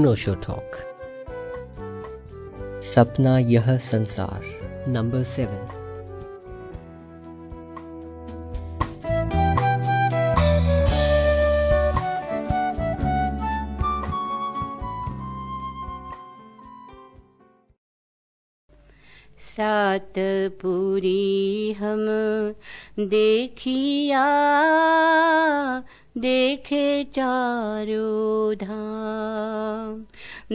अनोशो talk सपना यह संसार. नंबर सेवन सात पूरी हम देखिया देखे चारो धाम,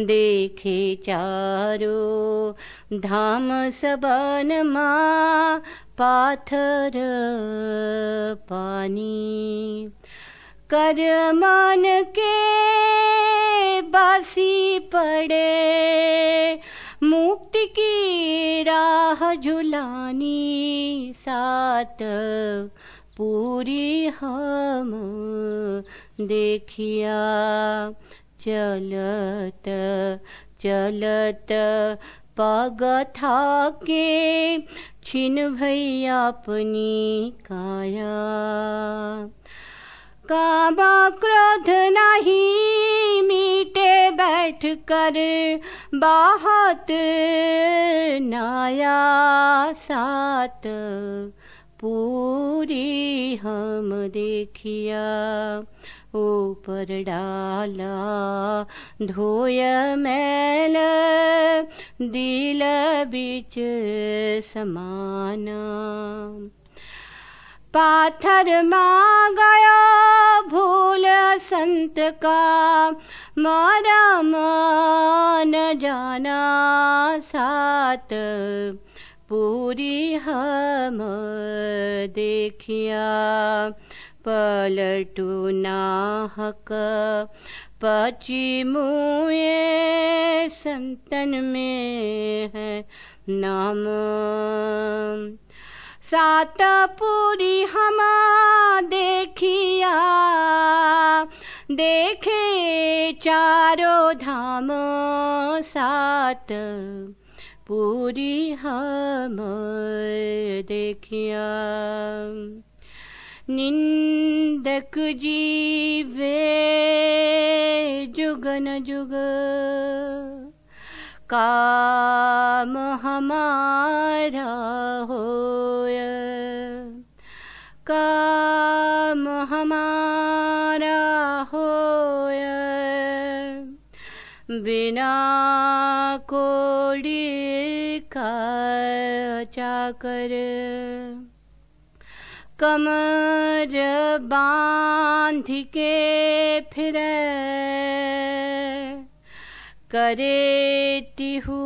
देखे चारो धाम सबन माँ पाथर पानी। कर मान के बासी पड़े, मुक्ति की राह झुलानी सात पूरी हम देखिया, चलत चलत पग था के छिन भैया अपनी काया। काबा क्रोध नहीं, मीटे बैठ कर बहुत नाया सात। पूरी हम देखिया, ऊपर डाला, धोय मैल, दिल बीच समाना। पाथर माँ गया भूल संत का, मारा मान जाना सात। पूरी हम देखिया, पलटू नाहक, पची मुए संतन में है नाम। सात पूरी हम देखिया, देखे चारो धाम सात। पूरी हम देखिया। निंदक जीवे जुगन जुग। काम हमारा होय। काम हमारा होय। बिना कोड़ी का चाकर। कमर बाँध के फिर करे तिहू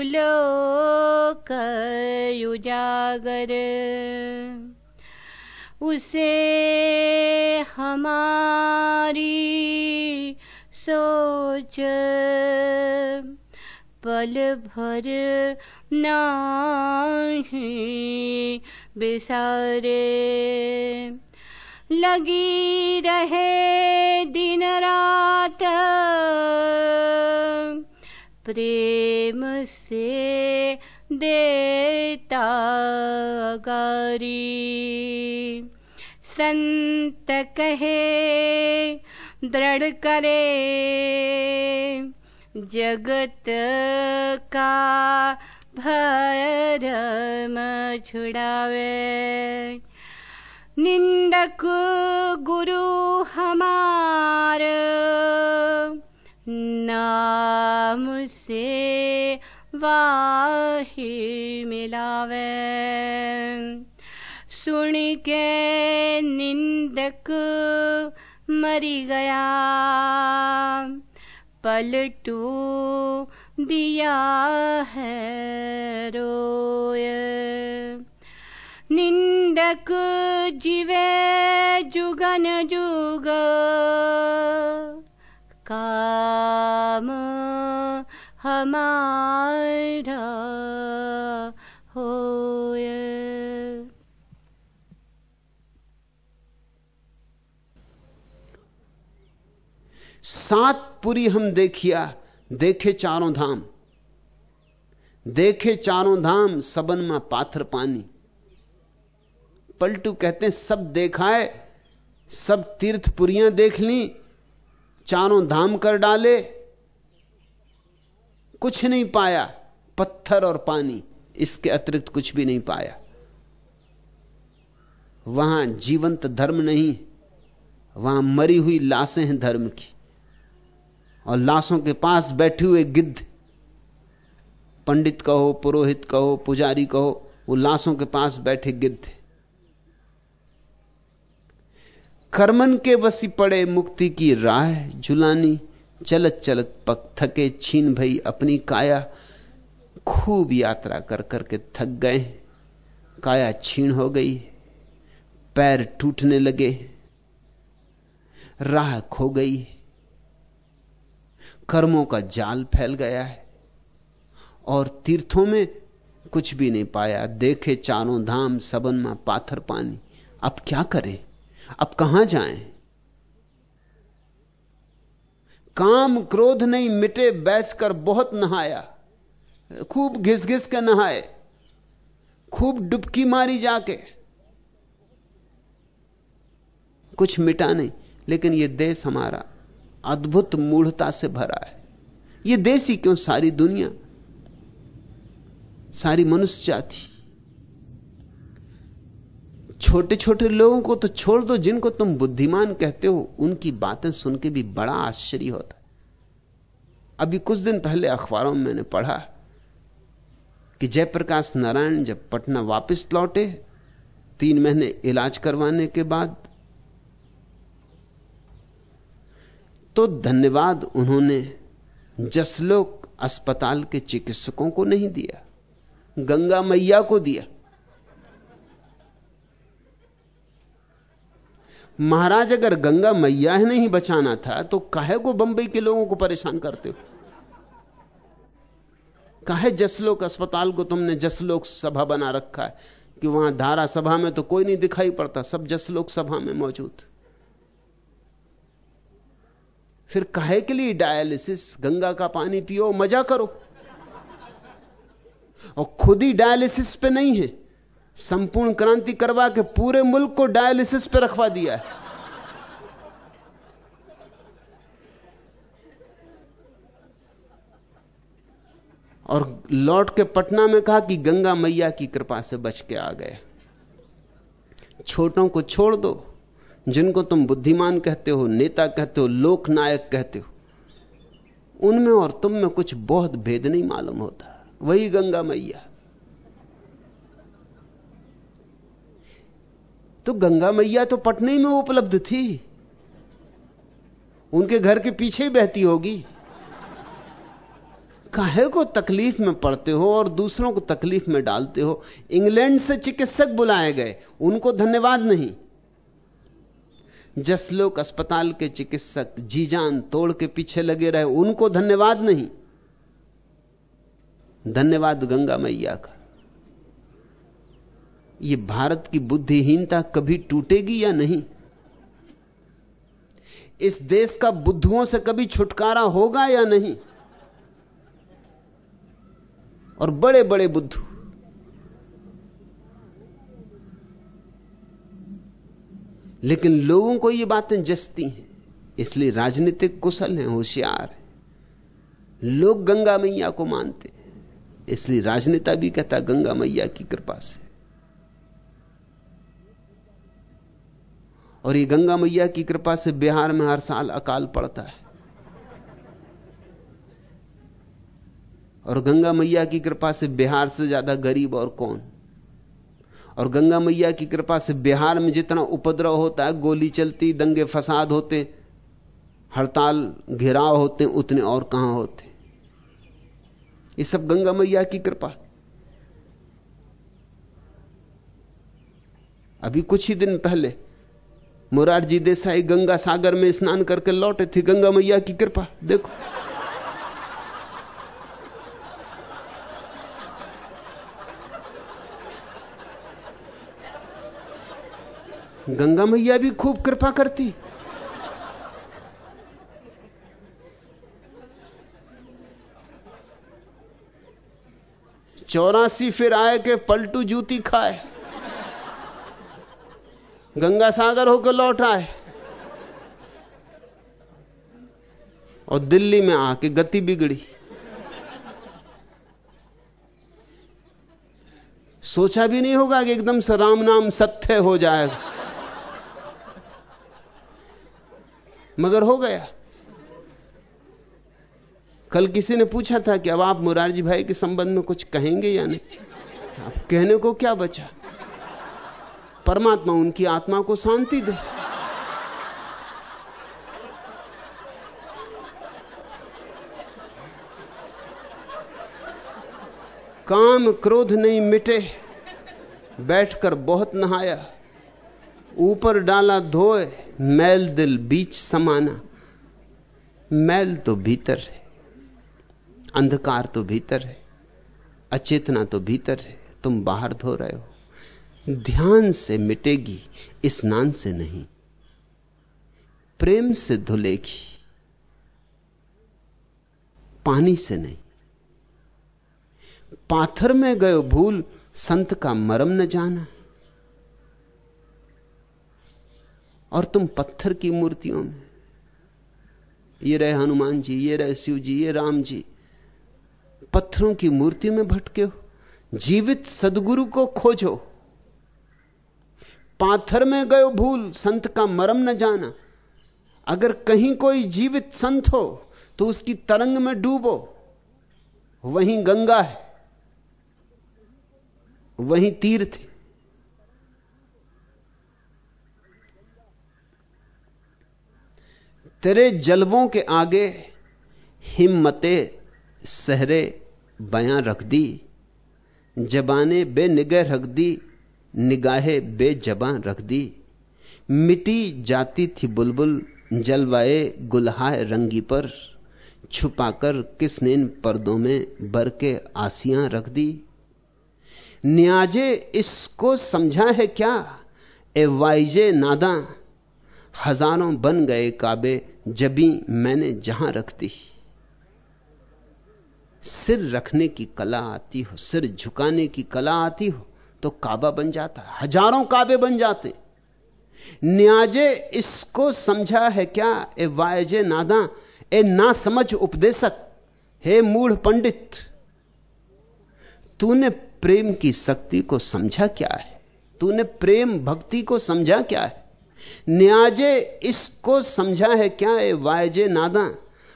लोक उजागर। उसे हमारी सोच पल भर नहीं बिसारे। लगी रहे दिन रात प्रेम से देता गारी। संत कहे, दृढ़ करे। जगत का भरम छुड़ावे। निंदक गुरु हमार, नाम से वाही मिलावे। सुन के निंदक मरी गया। पलटू दिया है रोय निंदक जीवे जुगन जुग काम हमारा होय सात पुरी हम देखिया, देखे चारों धाम। देखे चारों धाम, सबन में पाथर पानी। पलटू कहते हैं, सब देखा है सब तीर्थपुरियाँ देख ली, चारों धाम कर डाले, कुछ नहीं पाया, पत्थर और पानी, इसके अतिरिक्त कुछ भी नहीं पाया। वहाँ जीवंत धर्म नहीं, वहाँ मरी हुई लाशें हैं धर्म की। और लाशों के पास बैठे हुए गिद्ध, पंडित कहो, पुरोहित कहो, पुजारी कहो, वो लाशों के पास बैठे गिद्ध। कर्मन के वसी पड़े मुक्ति की राह, झुलानी, चलत चलत पक थके, छीन भई अपनी काया, खूब यात्रा कर करके थक गए। काया छीन हो गई, पैर टूटने लगे, राह खो गई। कर्मों का जाल फैल गया है और तीर्थों में कुछ भी नहीं पाया। देखे चारों धाम सबन में पाथर पानी। अब क्या करें? अब कहाँ जाएँ? काम क्रोध नहीं मिटे, बैठकर बहुत नहाया। खूब घिस घिस के नहाए। खूब डुबकी मारी जाके। कुछ मिटा नहीं, लेकिन यह देश हमारा अद्भुत मूढ़ता से भरा है। यह ही क्यों? सारी दुनिया, सारी मनुष्य जाति। छोटे छोटे लोगों को तो छोड़ दो, जिनको तुम बुद्धिमान कहते हो, उनकी बातें सुन के भी बड़ा आश्चर्य होता है। अभी कुछ दिन पहले अखबारों में मैंने पढ़ा कि जयप्रकाश नारायण जब पटना वापस लौटे, तीन महीने इलाज करवाने के बाद तो धन्यवाद उन्होंने जसलोक अस्पताल के चिकित्सकों को नहीं दिया, गंगा मैया को दिया। महाराज, अगर गंगा मैया ही नहीं बचाना था तो काहे को बंबई के लोगों को परेशान करते हो? काहे जसलोक अस्पताल को तुमने जसलोक सभा बना रखा है कि वहाँ धारा सभा में तो कोई नहीं दिखाई पड़ता, सब जसलोक सभा में मौजूद। फिर काहे के लिए डायलिसिस गंगा का पानी पियो, मज़ा करो। और खुद ही डायलिसिस पे नहीं है। संपूर्ण क्रांति करवा के पूरे मुल्क को डायलिसिस पे रखवा दिया है। और लौट के पटना में कहा कि गंगा मैया की कृपा से बच के आ गए। छोटों को छोड़ दो। जिनको तुम बुद्धिमान कहते हो, नेता कहते हो, लोकनायक कहते हो, उनमें और तुम में कुछ बहुत भेद नहीं मालूम होता। वही गंगा मैया। तो गंगा मैया तो पटने में उपलब्ध थी। उनके घर के पीछे ही बहती होगी। काहे को तकलीफ़ में पड़ते हो और दूसरों को तकलीफ़ में डालते हो? इंग्लैंड से चिकित्सक बुलाए गए, उनको धन्यवाद नहीं। जसलोक अस्पताल के चिकित्सक जी जान तोड़ के पीछे लगे रहे, उनको धन्यवाद नहीं। धन्यवाद गंगा मैया का। यह भारत की बुद्धिहीनता कभी टूटेगी या नहीं? इस देश का बुद्धुओं से कभी छुटकारा होगा या नहीं? और बड़े बड़े बुद्धू लेकिन लोगों को ये बातें जसती हैं। इसलिए राजनीतिक कुशल हैं, होशियार हैं। लोग गंगा मैया को मानते इसलिए राजनेता भी कहता गंगा मैया की कृपा से। और ये गंगा मैया की कृपा से बिहार में हर साल अकाल पड़ता है। और गंगा मैया की कृपा से बिहार से ज़्यादा गरीब और कौन? और गंगा मैया की कृपा से बिहार में जितना उपद्रव होता है, गोली चलती, दंगे फसाद होते, हड़ताल, घिराव होते, उतने और कहाँ होते। ये सब गंगा मैया की कृपा। अभी कुछ ही दिन पहले मुरारजी देसाई गंगा सागर में स्नान करके लौटे थे, गंगा मैया की कृपा। देखो। गंगा मैया भी खूब कृपा करती। चौरासी फिर आए के पलटू जूती खाए। गंगा सागर होकर लौट आए। और दिल्ली में आके गति बिगड़ी। सोचा भी नहीं होगा कि एकदम से राम नाम सत्य हो जाएगा। मगर हो गया। कल किसी ने पूछा था कि अब आप मुरारजी भाई के संबंध में कुछ कहेंगे या नहीं? अब कहने को क्या बचा? परमात्मा उनकी आत्मा को शांति दे। काम क्रोध नहीं मिटे, बैठकर बहुत नहाया। ऊपर डाला धोए, मैल दिल बीच समाना। मैल तो भीतर है, अंधकार तो भीतर है, अचेतना तो भीतर है, तुम बाहर धो रहे हो। ध्यान से मिटेगी स्नान से नहीं। प्रेम से धुलेगी, पानी से नहीं। पाथर में गयो भूल, संत का मरम न जाना। और तुम पत्थर की मूर्तियों में। ये रहे हनुमान जी, ये रहे शिव जी, ये राम जी। पत्थरों की मूर्ति में भटके हो। जीवित सदगुरु को खोजो। पाथर में गयो भूल, संत का मरम न जाना। अगर कहीं कोई जीवित संत हो तो उसकी तरंग में डूबो। वहीं गंगा है। वहीं तीर्थ है। तेरे जलवों के आगे हिम्मते सहरे बयां रख दी, जबाने बेनिगह रख दी, निगाहे बेजबां रख दी। मिटी जाती थी बुलबुल, जलवाए गुलहाय रंगी पर, छुपाकर किसने इन पर्दों में बर के आसियाँ रख दी। न्याजे इसको समझा है क्या? ए वाइजे नादा हज़ारों बन गए काबे जबी मैंने जहाँ रख दी सिर रखने की कला आती हो, सिर झुकाने की कला आती हो तो काबा बन जाता है, हज़ारों काबे बन जाते। न्याजे इसको समझा है क्या? ए वायजे नादा, ए ना समझ उपदेशक, हे मूढ़ पंडित, तूने प्रेम की शक्ति को समझा क्या है? तूने प्रेम भक्ति को समझा क्या है? न्याजे इसको समझा है क्या? ए वायजे नादा।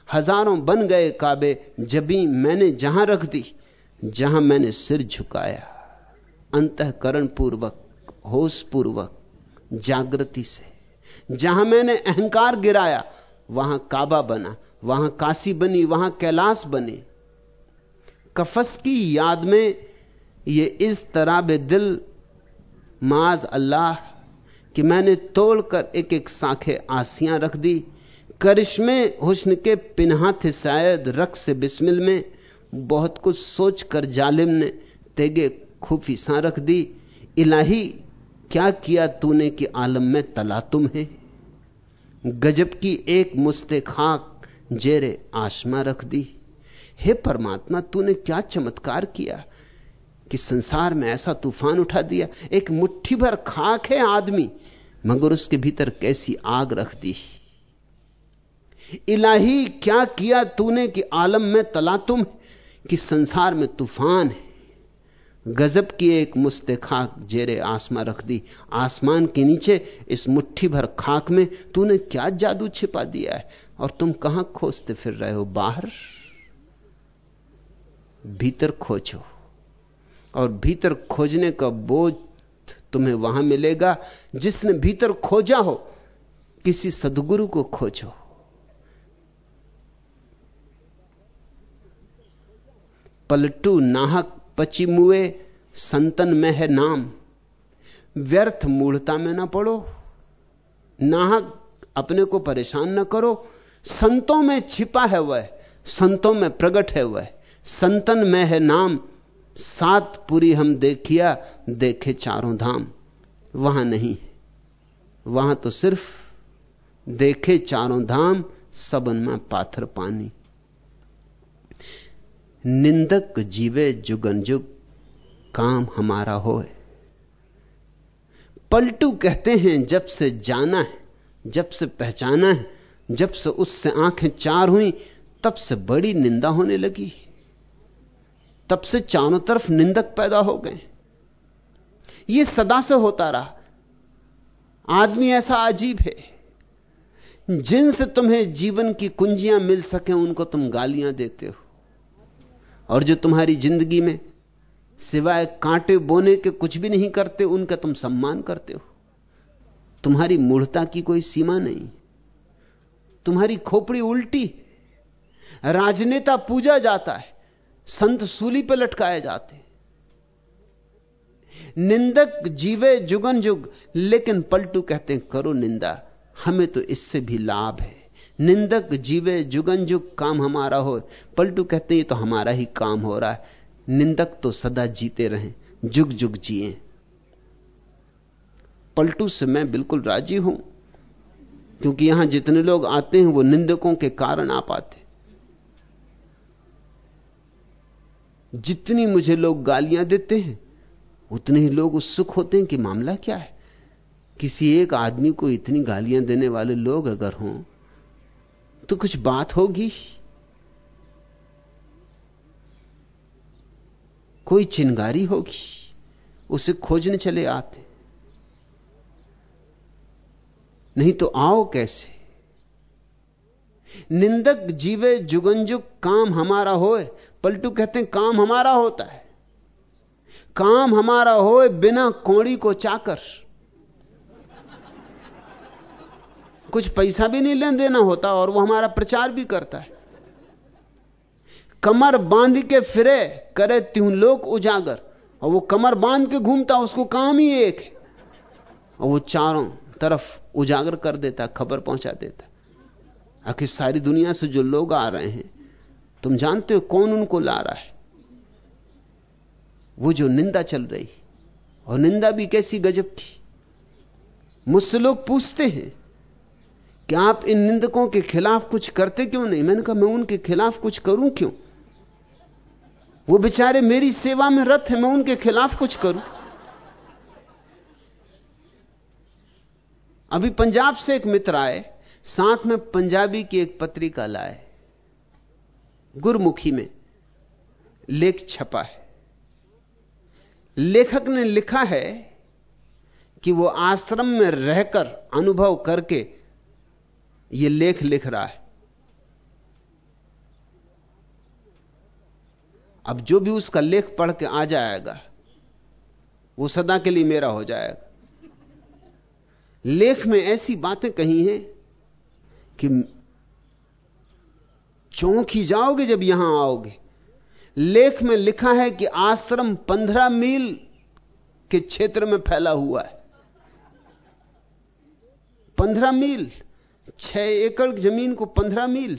हज़ारों बन गए काबे, जबी मैंने जहाँ रख दी, जहाँ मैंने सिर झुकाया। अंतकरण पूर्वक होश पूर्वक जागृति से। जहाँ मैंने अहंकार गिराया, वहाँ काबा बना, वहाँ काशी बनी, वहाँ कैलाश बने। कफस की याद में ये इस तरह बे दिल, माज अल्लाह कि मैंने तोड़कर एक एक साखे आसियाँ रख दी। करिश्मे हुस्न के पिन्हा थे शायद रख से बिस्मिल में, बहुत कुछ सोचकर जालिम ने तेगे खूफी सा रख दी। इलाही, क्या किया तूने कि आलम में तला तुम है? गजब की एक मुस्ते खाक जेरे आशमा रख दी। हे परमात्मा, तूने क्या चमत्कार किया कि संसार में ऐसा तूफ़ान उठा दिया? एक मुट्ठी भर खाक है आदमी। मगर उसके भीतर कैसी आग रख दी। इलाही, क्या किया तूने कि आलम में तला तुम कि संसार में तूफ़ान है? गजब की एक मुस्ते खाक जेरे आसमा रख दी। आसमान के नीचे, इस मुट्ठी भर खाक में तूने क्या जादू छिपा दिया है? और तुम कहाँ खोजते फिर रहे हो? बाहर? भीतर खोजो। और भीतर खोजने का बोझ तुम्हें वहाँ मिलेगा, जिसने भीतर खोजा हो, किसी सदगुरु को खोजो। पलटू नाहक पची मुए, संतन में है नाम। व्यर्थ मूढ़ता में ना पड़ो। नाहक अपने को परेशान न करो। संतों में छिपा है वह, संतों में प्रकट है वह, संतन में है नाम। सात पूरी हम देखिया, देखे चारों धाम। वहाँ नहीं वहाँ तो सिर्फ़ देखे चारों धाम सबन में पाथर पानी। निंदक जीवे जुगन जुग काम हमारा होए। पलटू कहते हैं, जब से जाना है, जब से पहचाना है, जब से उससे आँखें चार हुई, तब से बड़ी निंदा होने लगी तब से चारों तरफ़ निंदक पैदा हो गए। यह सदा से होता रहा। आदमी ऐसा अजीब है। जिनसे तुम्हें जीवन की कुंजियाँ मिल सके, उनको तुम गालियाँ देते हो। और जो तुम्हारी ज़िंदगी में सिवाय कांटे बोने के कुछ भी नहीं करते, उनका तुम सम्मान करते हो। तुम्हारी मूढ़ता की कोई सीमा नहीं। तुम्हारी खोपड़ी उल्टी। राजनेता पूजा जाता है। संत सूली पर लटकाए जाते निंदक जीवे जुगन जुग, लेकिन पलटू कहते हैं, करो निंदा। हमें तो इससे भी लाभ है। निंदक जीवे जुगन जुग, काम हमारा हो। पलटू कहते हैं तो हमारा ही काम हो रहा है। निंदक तो सदा जीते रहें, जुग जुग जिए। पलटू से मैं बिल्कुल राज़ी हूँ, क्योंकि यहाँ जितने लोग आते हैं, वो निंदकों के कारण आ पाते जितनी मुझे लोग गालियाँ देते हैं, उतने ही लोग उत्सुक होते हैं कि मामला क्या है। किसी एक आदमी को इतनी गालियाँ देने वाले लोग अगर हों तो कुछ बात होगी। कोई चिंगारी होगी, उसे खोजने चले आते नहीं तो आओ कैसे? निंदक जीवे जुगंजुग काम हमारा होए पलटू कहते हैं, काम हमारा होता है। काम हमारा होए बिना कोड़ी को चाकर। कुछ पैसा भी नहीं लेन देना होता और वो हमारा प्रचार भी करता है। कमर बाँध के फिरे, करे त्यों लोग उजागर। और वो कमर बाँध के घूमता, उसको काम ही एक है। और वो चारों तरफ़ उजागर कर देता, खबर पहुँचा देता। आखिर सारी दुनिया से जो लोग आ रहे हैं तुम जानते हो कौन उनको ला रहा है? वो जो निंदा चल रही और निंदा भी कैसी गजब की मुझसे लोग पूछते हैं कि आप इन निंदकों के खिलाफ कुछ करते क्यों नहीं? मैंने कहा, मैं उनके खिलाफ कुछ करूँ क्यों? वो बेचारे मेरी सेवा में रत है, मैं उनके खिलाफ कुछ करूँ? अभी पंजाब से एक मित्र आए, साथ में पंजाबी की एक पत्रिका लाए। गुरमुखी में लेख छपा है। लेखक ने लिखा है कि वो आश्रम में रहकर अनुभव करके ये लेख लिख रहा है। अब जो भी उसका लेख पढ़ के आ जाएगा, वो सदा के लिए मेरा हो जाएगा। लेख में ऐसी बातें कही हैं कि चौंक ही जाओगे जब यहाँ आओगे। लेख में लिखा है कि आश्रम पंद्रह मील के क्षेत्र में फैला हुआ है। पंद्रह मील, छह एकड़ ज़मीन को पंद्रह मील।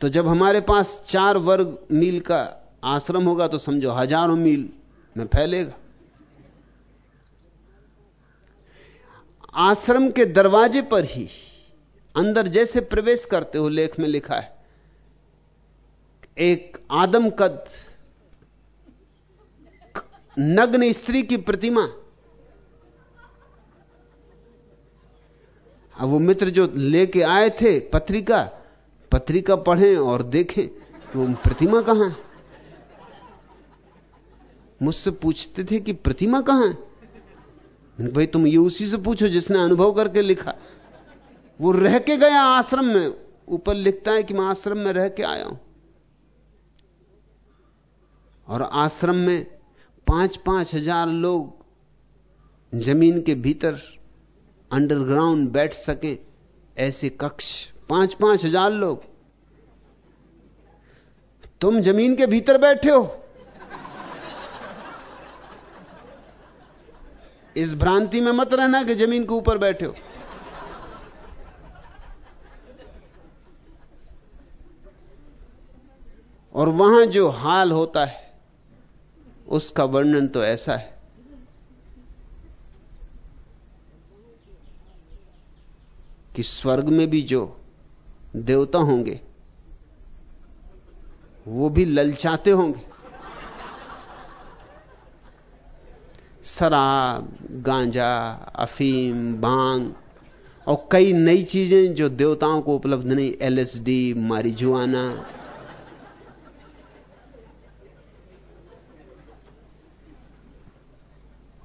तो जब हमारे पास चार वर्ग मील का आश्रम होगा तो समझो हज़ारों मील में फैलेगा। आश्रम के दरवाजे पर ही अंदर जैसे प्रवेश करते हो, लेख में लिखा है। एक आदम कद नग्न स्त्री की प्रतिमा। अब वो मित्र जो लेके आए थे पत्रिका पत्रिका पढ़ें और देखें कि वो प्रतिमा कहाँ है। मुझसे पूछते थे कि प्रतिमा कहाँ है? भाई, तुम ये उसी से पूछो जिसने अनुभव करके लिखा। वो रह के गया आश्रम में। ऊपर लिखता है कि मैं आश्रम में रह के आया हूँ। और आश्रम में पाँच पाँच हज़ार लोग ज़मीन के भीतर अंडरग्राउंड बैठ सके ऐसे कक्ष। पाँच पाँच हज़ार लोग। तुम ज़मीन के भीतर बैठे हो। इस भ्रांति में मत रहना कि ज़मीन के ऊपर बैठे हो। वहाँ जो हाल होता है, उसका वर्णन तो ऐसा है। कि स्वर्ग में भी जो देवता होंगे, वो भी ललचाते होंगे। शराब, गांजा, अफीम भाँग और कई नई चीज़ें जो देवताओं को उपलब्ध नहीं, एलएसडी, मारिजुआना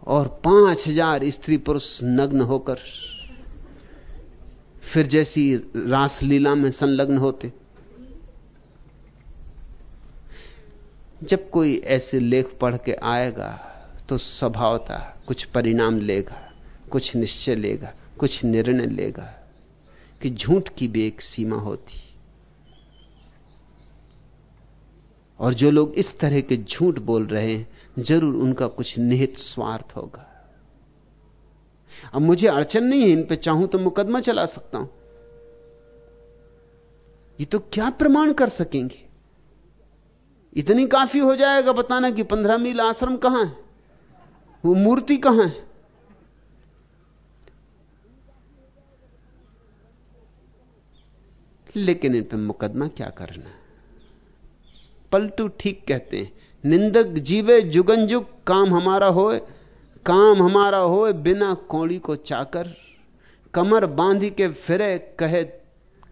और पाँच हज़ार स्त्री पुरुष नग्न होकर, फिर जैसी रासलीला में संलग्न होते। जब कोई ऐसे लेख पढ़ के आएगा तो स्वभावता कुछ परिणाम लेगा, कुछ निश्चय लेगा, कुछ निर्णय लेगा कि झूठ की भी एक सीमा होती। और जो लोग इस तरह के झूठ बोल रहे हैं ज़रूर उनका कुछ निहित स्वार्थ होगा। अब मुझे अड़चन नहीं है, इन पे चाहूँ तो मुकदमा चला सकता हूँ। ये तो क्या प्रमाण कर सकेंगे? इतनी काफ़ी हो जाएगा बताना कि पंद्रह मील आश्रम कहाँ है? वो मूर्ति कहाँ है? लेकिन इन पर मुकदमा क्या करना पलटू ठीक कहते हैं निंदक जीवे जुगन जुग काम हमारा होए, काम हमारा होए बिना कौड़ी को चाकर। कमर बांधी के फिरे कहे,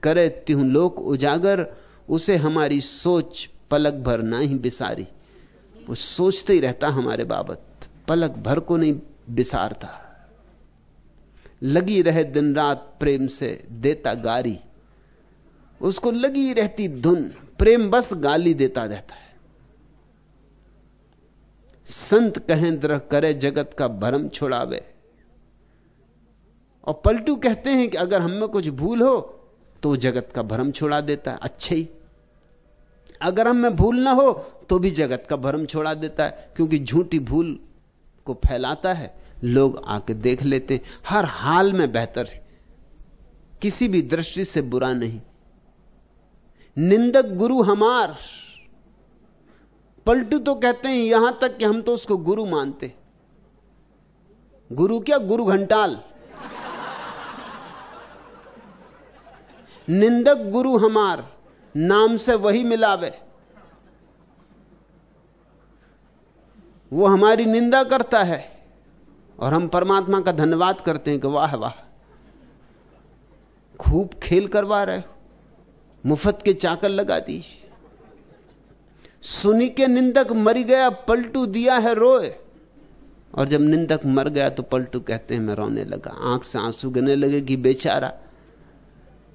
करे त्यों लोक उजागर, उसे हमारी सोच पलक भर ना ही बिसारी। वो सोचते ही रहता हमारे बाबत, पलक भर को नहीं बिसारता। लगी रहे दिन रात प्रेम से देता गारी, उसको लगी रहती धुन, प्रेम बस गाली देता रहता है। संत कहें द्रह करे जगत का भरम छुड़ावे। और पलटू कहते हैं कि अगर हमें कुछ भूल हो तो जगत का भरम छुड़ा देता है। अच्छे ही। अगर हम में भूल ना हो तो भी जगत का भरम छोड़ा देता है, क्योंकि झूठी भूल को फैलाता है। लोग आके देख लेते हैं। हर हाल में बेहतर है। किसी भी दृष्टि से बुरा नहीं। निंदक गुरु हमार पलटू तो कहते हैं, यहाँ तक कि हम तो उसको गुरु मानते गुरु क्या? गुरु घंटाल। निंदक गुरु हमार, नाम से वही मिलावे। वो हमारी निंदा करता है और हम परमात्मा का धन्यवाद करते हैं कि वाह वाह। खूब खेल करवा रहे हो, मुफत के चाकर लगा दी सुनी के निंदक मर गया, पलटू दिया है रोए। और जब निंदक मर गया तो पलटू कहते हैं, मैं रोने लगा। आँख से आँसू गिरने लगे कि बेचारा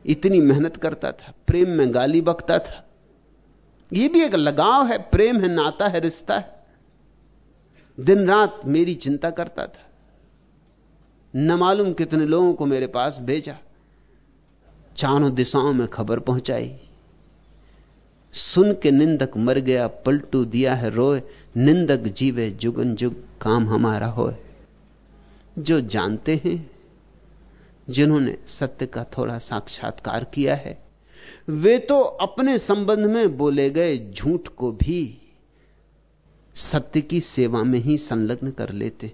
इतनी मेहनत करता था, प्रेम में गाली बकता था। यह भी एक लगाव है, प्रेम है, नाता है, रिश्ता है। दिन रात मेरी चिंता करता था। न मालूम कितने लोगों को मेरे पास भेजा। चारों दिशाओं में खबर पहुंचाई। सुन के निंदक मर गया, पलटू दिया है रोए, निंदक जीवे जुगन जुग, काम हमारा होए। जो जानते हैं, जिन्होंने सत्य का थोड़ा साक्षात्कार किया है, वे तो अपने संबंध में बोले गए झूठ को भी सत्य की सेवा में ही संलग्न कर लेते।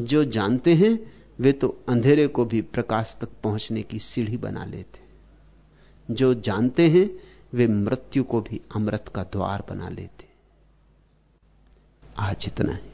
जो जानते हैं, वे तो अंधेरे को भी प्रकाश तक पहुँचने की सीढ़ी बना लेते। जो जानते हैं वे मृत्यु को भी अमृत का द्वार बना लेते। आज इतना है।